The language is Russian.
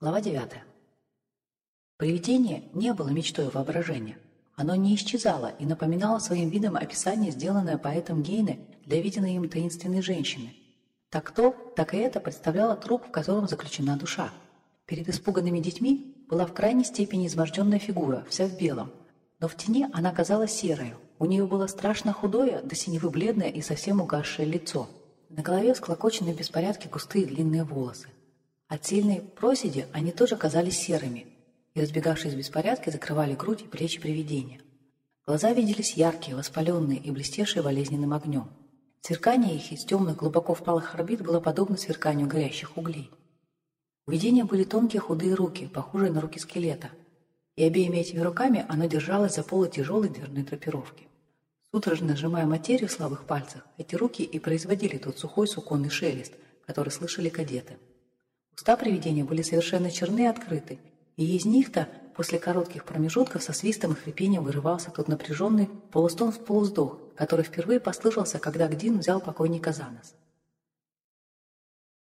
Глава 9. Привидение не было мечтой воображения. Оно не исчезало и напоминало своим видом описание, сделанное поэтом Гейне для виденной им таинственной женщины. Так то, так и это представляло труп, в котором заключена душа. Перед испуганными детьми была в крайней степени изможденная фигура, вся в белом. Но в тени она казалась серой. У нее было страшно худое, до синевы бледное и совсем угасшее лицо. На голове всклокочены в беспорядке густые длинные волосы. От сильной проседи они тоже казались серыми, и, разбегавшись в беспорядке, закрывали грудь и плечи привидения. Глаза виделись яркие, воспаленные и блестевшие болезненным огнем. Сверкание их из темных, глубоко впалых орбит было подобно сверканию горящих углей. У видения были тонкие худые руки, похожие на руки скелета, и обеими этими руками оно держалось за полы тяжелой дверной драпировки. Судорожно сжимая материю в слабых пальцах, эти руки и производили тот сухой суконный шелест, который слышали кадеты. Уста привидения были совершенно черны и открыты, и из них-то после коротких промежутков со свистом и хрипением вырывался тот напряженный полустон в полуздох, который впервые послышался, когда Гдин взял покойника за нос.